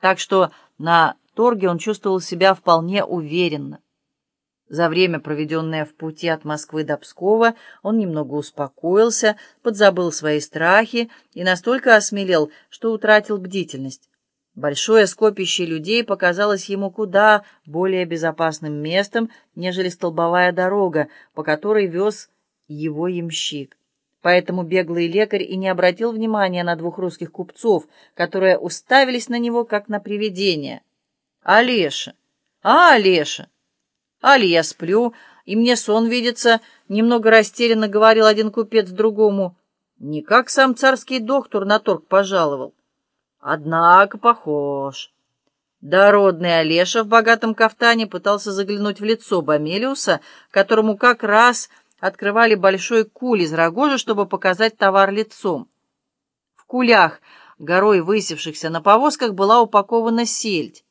так что на торге он чувствовал себя вполне уверенно. За время, проведенное в пути от Москвы до Пскова, он немного успокоился, подзабыл свои страхи и настолько осмелел, что утратил бдительность. Большое скопище людей показалось ему куда более безопасным местом, нежели столбовая дорога, по которой вез его ямщик. Поэтому беглый лекарь и не обратил внимания на двух русских купцов, которые уставились на него, как на привидение. «Олеша! А, Олеша!» «Али я сплю, и мне сон видится», — немного растерянно говорил один купец другому. «Не как сам царский доктор на торг пожаловал. Однако похож». Дородный Олеша в богатом кафтане пытался заглянуть в лицо Бомелиуса, которому как раз открывали большой куль из рогожи, чтобы показать товар лицом. В кулях, горой высевшихся на повозках, была упакована сельдь.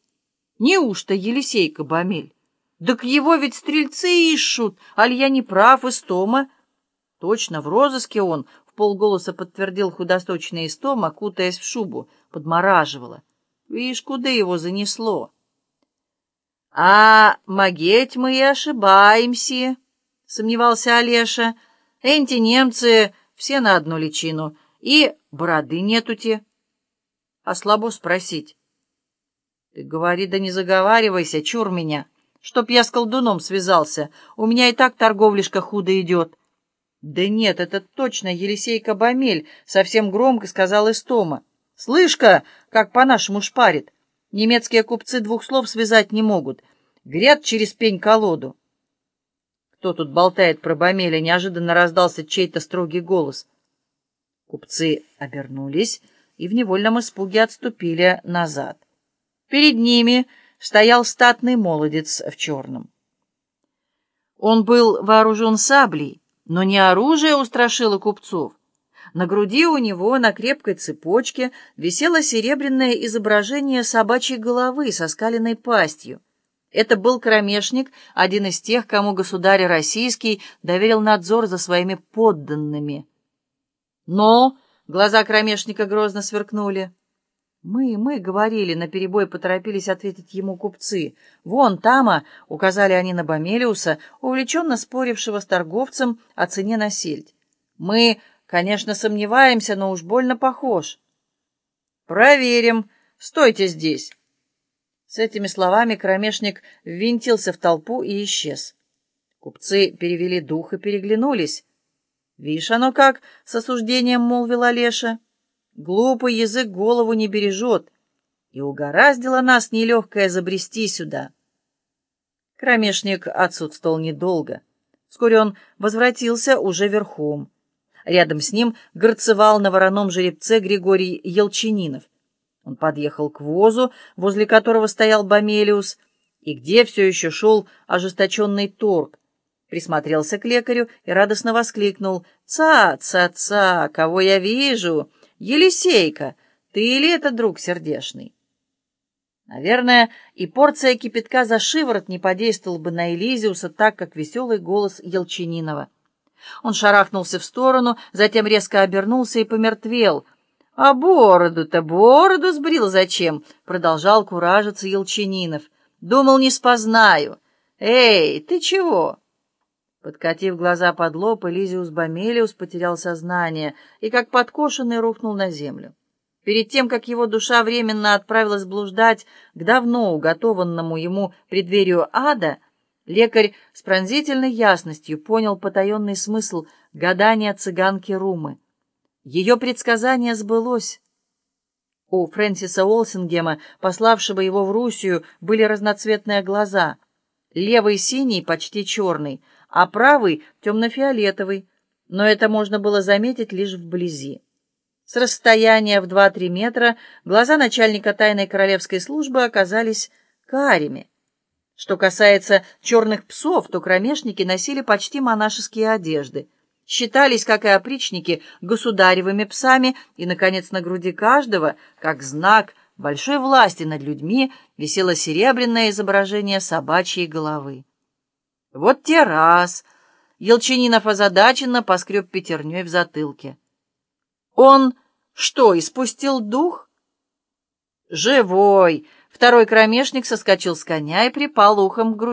Неужто Елисейка Бомель? к его ведь стрельцы ищут, аль я не прав, Истома? Точно, в розыске он, в полголоса подтвердил худосточный Истома, кутаясь в шубу, подмораживала. Видишь, куда его занесло? А могеть мы и ошибаемся, сомневался Олеша. Эти немцы все на одну личину, и бороды нетути. А слабо спросить. Ты говори, да не заговаривайся, чур меня чтоб я с колдуном связался. У меня и так торговлишка худо идет. Да нет, это точно Елисейка Бамель, совсем громко сказал Истома. Слышь-ка, как по-нашему шпарит. Немецкие купцы двух слов связать не могут. Грят через пень-колоду. Кто тут болтает про Бамеля? Неожиданно раздался чей-то строгий голос. Купцы обернулись и в невольном испуге отступили назад. Перед ними стоял статный молодец в черном. Он был вооружен саблей, но не оружие устрашило купцов. На груди у него на крепкой цепочке висело серебряное изображение собачьей головы со скаленной пастью. Это был кромешник, один из тех, кому государь российский доверил надзор за своими подданными. Но глаза кромешника грозно сверкнули. «Мы, мы говорили», — наперебой поторопились ответить ему купцы. «Вон, Тама», — указали они на Бомелиуса, увлеченно спорившего с торговцем о цене на сельдь. «Мы, конечно, сомневаемся, но уж больно похож». «Проверим. Стойте здесь». С этими словами кромешник ввинтился в толпу и исчез. Купцы перевели дух и переглянулись. «Вишь оно как!» — с осуждением молвила Леша. Глупый язык голову не бережет, и угораздило нас нелегкое забрести сюда. Кромешник отсутствовал недолго. Вскоре он возвратился уже верхом. Рядом с ним горцевал на вороном жеребце Григорий Елчининов. Он подъехал к возу, возле которого стоял Бомелиус, и где все еще шел ожесточенный торг. Присмотрелся к лекарю и радостно воскликнул «Ца, ца, ца, кого я вижу!» «Елисейка, ты или это друг сердешный?» Наверное, и порция кипятка за шиворот не подействовала бы на Элизиуса так, как веселый голос Елчининова. Он шарахнулся в сторону, затем резко обернулся и помертвел. «А бороду-то, бороду сбрил зачем?» — продолжал куражиться Елчининов. «Думал, не спознаю. Эй, ты чего?» Подкатив глаза под лоб, Элизиус Бомелиус потерял сознание и, как подкошенный, рухнул на землю. Перед тем, как его душа временно отправилась блуждать к давно уготованному ему преддверию ада, лекарь с пронзительной ясностью понял потаенный смысл гадания цыганки Румы. Ее предсказание сбылось. У Фрэнсиса Олсингема, пославшего его в Руссию, были разноцветные глаза. Левый синий, почти черный — а правый — темно-фиолетовый, но это можно было заметить лишь вблизи. С расстояния в 2-3 метра глаза начальника тайной королевской службы оказались карими. Что касается черных псов, то кромешники носили почти монашеские одежды, считались, как и опричники, государевыми псами, и, наконец, на груди каждого, как знак большой власти над людьми, висело серебряное изображение собачьей головы. Вот те раз. Елчининов озадаченно поскреб пятерней в затылке. Он что, испустил дух? «Живой!» Второй кромешник соскочил с коня и припал ухом к груди.